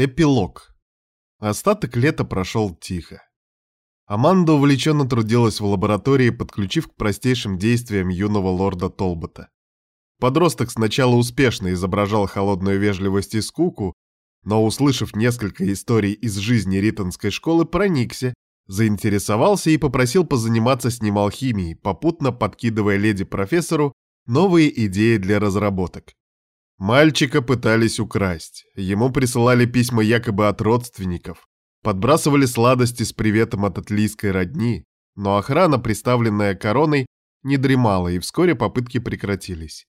Эпилог. Остаток лета прошел тихо. Аманда увлеченно трудилась в лаборатории, подключив к простейшим действиям юного лорда Толбота. Подросток сначала успешно изображал холодную вежливость и скуку, но, услышав несколько историй из жизни ритонской школы, проникся, заинтересовался и попросил позаниматься с ним алхимией, попутно подкидывая леди-профессору новые идеи для разработок. Мальчика пытались украсть. Ему присылали письма якобы от родственников. Подбрасывали сладости с приветом от атлийской родни. Но охрана, представленная короной, не дремала, и вскоре попытки прекратились.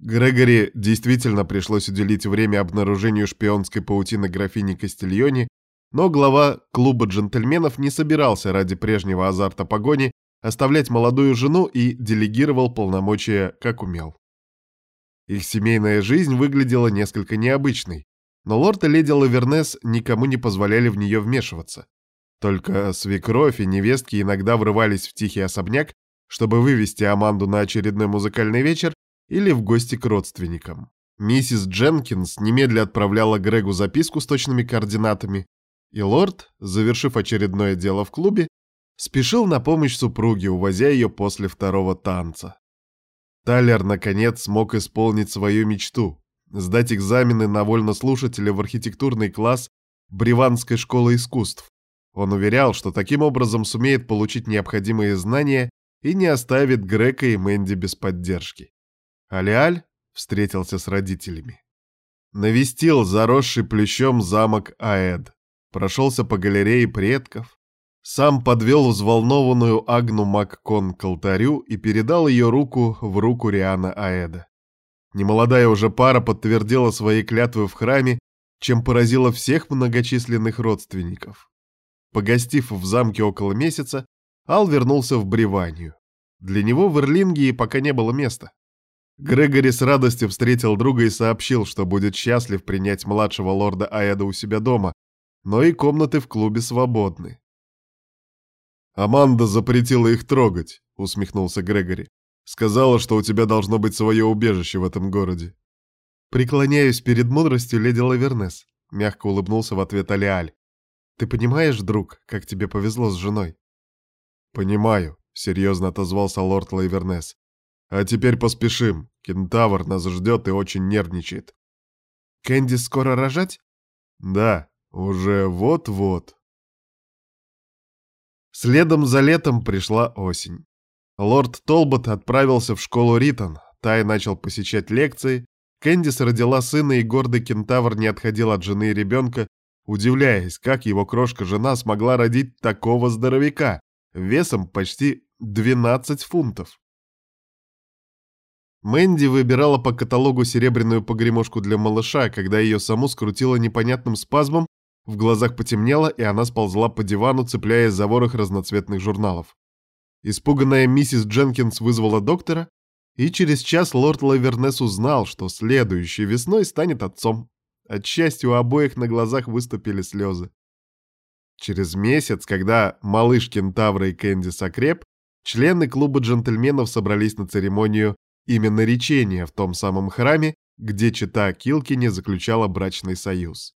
Грегори действительно пришлось уделить время обнаружению шпионской паутины графини Кастильони, но глава клуба джентльменов не собирался ради прежнего азарта погони оставлять молодую жену и делегировал полномочия как умел. Их семейная жизнь выглядела несколько необычной, но лорд и леди Лавернес никому не позволяли в нее вмешиваться. Только свекровь и невестки иногда врывались в тихий особняк, чтобы вывести Аманду на очередной музыкальный вечер или в гости к родственникам. Миссис Дженкинс немедля отправляла Грегу записку с точными координатами, и лорд, завершив очередное дело в клубе, спешил на помощь супруге, увозя ее после второго танца. Талер, наконец, смог исполнить свою мечту — сдать экзамены на вольнослушателя в архитектурный класс Бриванской школы искусств. Он уверял, что таким образом сумеет получить необходимые знания и не оставит Грека и Мэнди без поддержки. Алиаль встретился с родителями. Навестил заросший плющом замок Аэд, прошелся по галерее предков, сам подвел взволнованную Агну Маккон к алтарю и передал ее руку в руку Риана Аэда. Немолодая уже пара подтвердила свои клятвы в храме, чем поразила всех многочисленных родственников. Погостив в замке около месяца, Ал вернулся в Бреванию. Для него в Ирлингии пока не было места. Грегори с радостью встретил друга и сообщил, что будет счастлив принять младшего лорда Аэда у себя дома, но и комнаты в клубе свободны. «Аманда запретила их трогать», — усмехнулся Грегори. «Сказала, что у тебя должно быть свое убежище в этом городе». «Преклоняюсь перед мудростью леди Лавернес», — мягко улыбнулся в ответ Алиаль. «Ты понимаешь, друг, как тебе повезло с женой?» «Понимаю», — серьезно отозвался лорд Лавернес. «А теперь поспешим. Кентавр нас ждет и очень нервничает». «Кэнди скоро рожать?» «Да, уже вот-вот». Следом за летом пришла осень. Лорд Толбот отправился в школу Ритон, Тай начал посещать лекции, Кэндис родила сына, и гордый кентавр не отходил от жены и ребенка, удивляясь, как его крошка-жена смогла родить такого здоровяка, весом почти 12 фунтов. Мэнди выбирала по каталогу серебряную погремушку для малыша, когда ее саму скрутило непонятным спазмом, в глазах потемнело, и она сползла по дивану, цепляясь за ворох разноцветных журналов. Испуганная миссис Дженкинс вызвала доктора, и через час лорд Лавернес узнал, что следующей весной станет отцом. От счастья у обоих на глазах выступили слезы. Через месяц, когда малыш Кентавра и Кэнди сокреп, члены клуба джентльменов собрались на церемонию именно речения в том самом храме, где чита Килкини заключала брачный союз.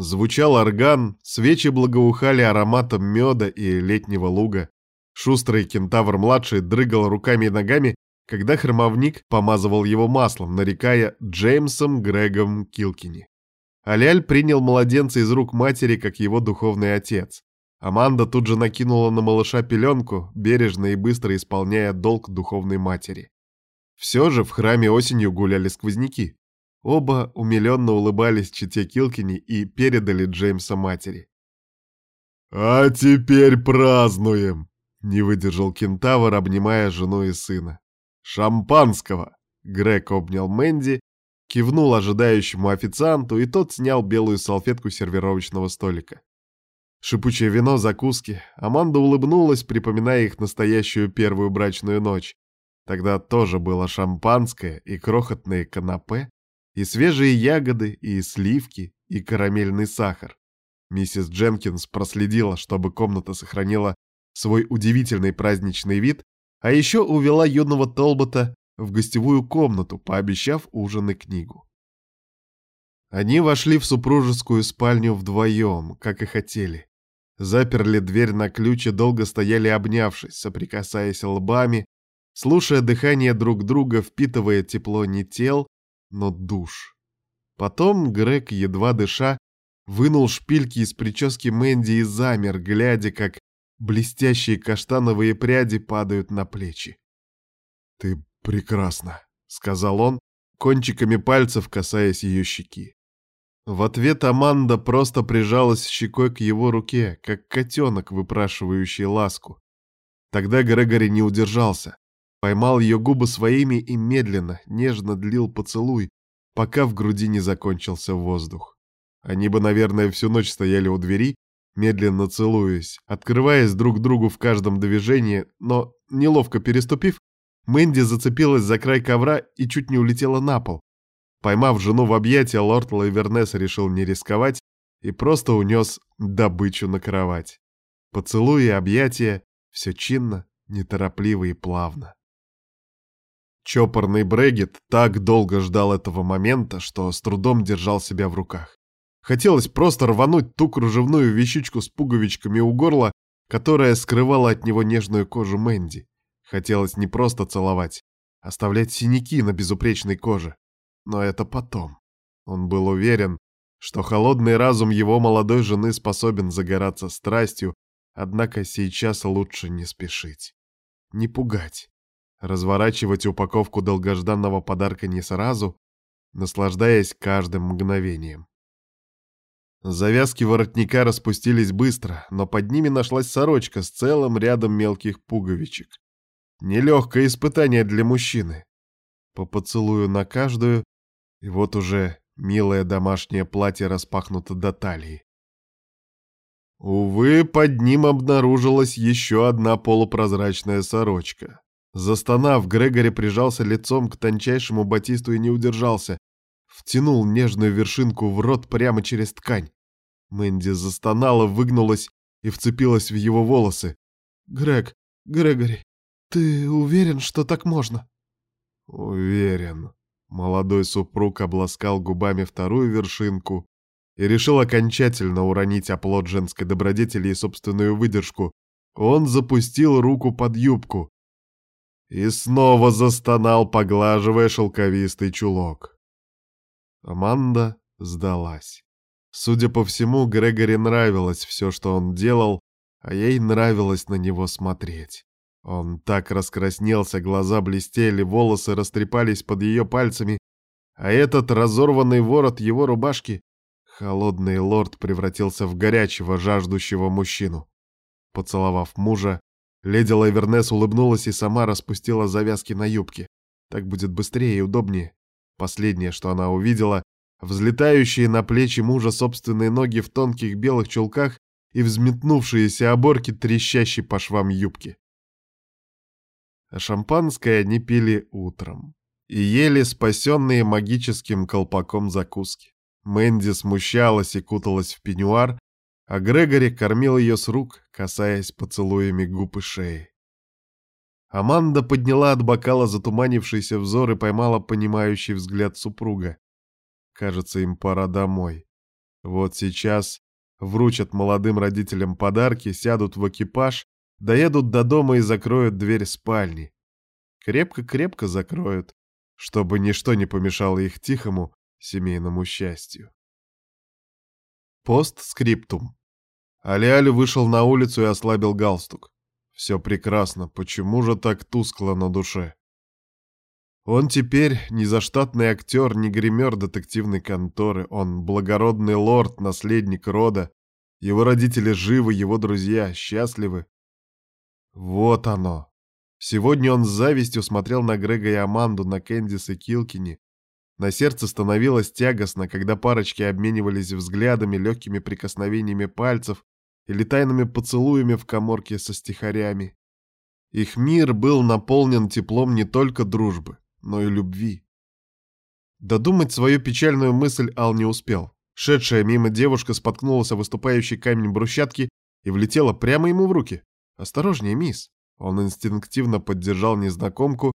Звучал орган, свечи благоухали ароматом меда и летнего луга. Шустрый кентавр-младший дрыгал руками и ногами, когда хромовник помазывал его маслом, нарекая Джеймсом Грегом Килкини. Аляль принял младенца из рук матери, как его духовный отец. Аманда тут же накинула на малыша пеленку, бережно и быстро исполняя долг духовной матери. Все же в храме осенью гуляли сквозняки. Оба умиленно улыбались чите Килкини и передали Джеймса матери. «А теперь празднуем!» — не выдержал кентавр, обнимая жену и сына. «Шампанского!» — Грег обнял Мэнди, кивнул ожидающему официанту, и тот снял белую салфетку сервировочного столика. Шипучее вино, закуски. Аманда улыбнулась, припоминая их настоящую первую брачную ночь. Тогда тоже было шампанское и крохотные канапе, и свежие ягоды, и сливки, и карамельный сахар. Миссис Дженкинс проследила, чтобы комната сохранила свой удивительный праздничный вид, а еще увела юного Толбота в гостевую комнату, пообещав ужин и книгу. Они вошли в супружескую спальню вдвоем, как и хотели. Заперли дверь на ключ и долго стояли обнявшись, соприкасаясь лбами, слушая дыхание друг друга, впитывая тепло не тел, но душ. Потом Грег, едва дыша, вынул шпильки из прически Мэнди и замер, глядя, как блестящие каштановые пряди падают на плечи. «Ты прекрасна», — сказал он, кончиками пальцев касаясь ее щеки. В ответ Аманда просто прижалась щекой к его руке, как котенок, выпрашивающий ласку. Тогда Грегори не удержался, поймал ее губы своими и медленно, нежно длил поцелуй, пока в груди не закончился воздух. Они бы, наверное, всю ночь стояли у двери, медленно целуясь, открываясь друг другу в каждом движении, но, неловко переступив, Мэнди зацепилась за край ковра и чуть не улетела на пол, Поймав жену в объятия, лорд Лайвернес решил не рисковать и просто унес добычу на кровать. Поцелуи и объятия, все чинно, неторопливо и плавно. Чопорный Брегет так долго ждал этого момента, что с трудом держал себя в руках. Хотелось просто рвануть ту кружевную вещичку с пуговичками у горла, которая скрывала от него нежную кожу Мэнди. Хотелось не просто целовать, оставлять синяки на безупречной коже. Но это потом. Он был уверен, что холодный разум его молодой жены способен загораться страстью, однако сейчас лучше не спешить. Не пугать. Разворачивать упаковку долгожданного подарка не сразу, наслаждаясь каждым мгновением. Завязки воротника распустились быстро, но под ними нашлась сорочка с целым рядом мелких пуговичек. Нелегкое испытание для мужчины. По поцелую на каждую и вот уже милое домашнее платье распахнуто до талии. Увы, под ним обнаружилась еще одна полупрозрачная сорочка. Застонав, Грегори прижался лицом к тончайшему батисту и не удержался. Втянул нежную вершинку в рот прямо через ткань. Мэнди застонала, выгнулась и вцепилась в его волосы. «Грег, Грегори, ты уверен, что так можно?» «Уверен», Молодой супруг обласкал губами вторую вершинку и решил окончательно уронить оплот женской добродетели и собственную выдержку. Он запустил руку под юбку и снова застонал, поглаживая шелковистый чулок. Аманда сдалась. Судя по всему, Грегори нравилось все, что он делал, а ей нравилось на него смотреть. Он так раскраснелся, глаза блестели, волосы растрепались под ее пальцами, а этот разорванный ворот его рубашки, холодный лорд превратился в горячего, жаждущего мужчину. Поцеловав мужа, леди Лайвернес улыбнулась и сама распустила завязки на юбке. Так будет быстрее и удобнее. Последнее, что она увидела, взлетающие на плечи мужа собственные ноги в тонких белых чулках и взметнувшиеся оборки, трещащей по швам юбки а шампанское они пили утром и ели спасенные магическим колпаком закуски. Мэнди смущалась и куталась в пеньюар, а Грегори кормил ее с рук, касаясь поцелуями губ и шеи. Аманда подняла от бокала затуманившийся взор и поймала понимающий взгляд супруга. Кажется, им пора домой. Вот сейчас вручат молодым родителям подарки, сядут в экипаж Доедут до дома и закроют дверь спальни. Крепко-крепко закроют, чтобы ничто не помешало их тихому семейному счастью. Постскриптум. Алиаль вышел на улицу и ослабил галстук. Все прекрасно, почему же так тускло на душе? Он теперь не заштатный актер, не гример детективной конторы, он благородный лорд, наследник рода. Его родители живы, его друзья счастливы, вот оно. Сегодня он с завистью смотрел на Грега и Аманду, на Кэндис и Килкини. На сердце становилось тягостно, когда парочки обменивались взглядами, легкими прикосновениями пальцев или тайными поцелуями в коморке со стихарями. Их мир был наполнен теплом не только дружбы, но и любви. Додумать свою печальную мысль Ал не успел. Шедшая мимо девушка споткнулась о выступающий камень брусчатки и влетела прямо ему в руки. «Осторожнее, мисс!» Он инстинктивно поддержал незнакомку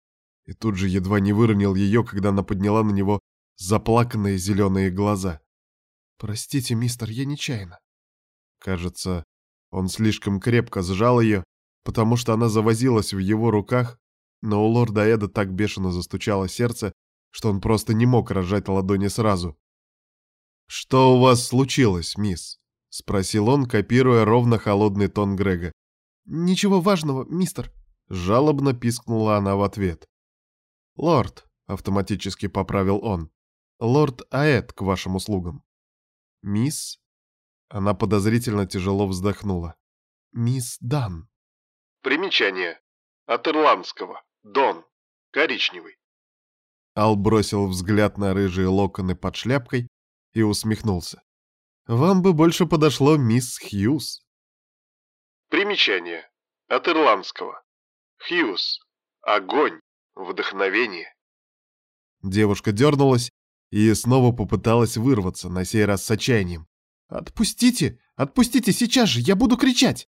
и тут же едва не выронил ее, когда она подняла на него заплаканные зеленые глаза. «Простите, мистер, я нечаянно». Кажется, он слишком крепко сжал ее, потому что она завозилась в его руках, но у лорда Эда так бешено застучало сердце, что он просто не мог разжать ладони сразу. «Что у вас случилось, мисс?» — спросил он, копируя ровно холодный тон Грега. «Ничего важного, мистер», — жалобно пискнула она в ответ. «Лорд», — автоматически поправил он, — «лорд Аэт к вашим услугам». «Мисс?» Она подозрительно тяжело вздохнула. «Мисс Дан». Примечание. От ирландского. Дон. Коричневый. Ал бросил взгляд на рыжие локоны под шляпкой и усмехнулся. «Вам бы больше подошло мисс Хьюз». Примечание. От ирландского. Хьюз. Огонь. Вдохновение. Девушка дернулась и снова попыталась вырваться, на сей раз с отчаянием. «Отпустите! Отпустите сейчас же! Я буду кричать!»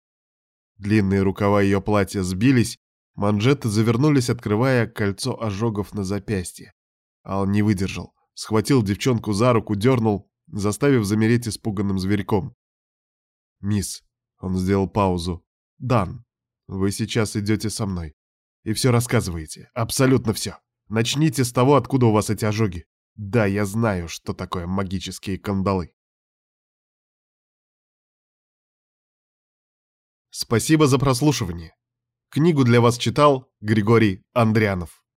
Длинные рукава ее платья сбились, манжеты завернулись, открывая кольцо ожогов на запястье. Ал не выдержал, схватил девчонку за руку, дернул, заставив замереть испуганным зверьком. «Мисс», — он сделал паузу, — «Дан, вы сейчас идете со мной и все рассказываете, абсолютно все. Начните с того, откуда у вас эти ожоги. Да, я знаю, что такое магические кандалы». Спасибо за прослушивание. Книгу для вас читал Григорий Андрянов.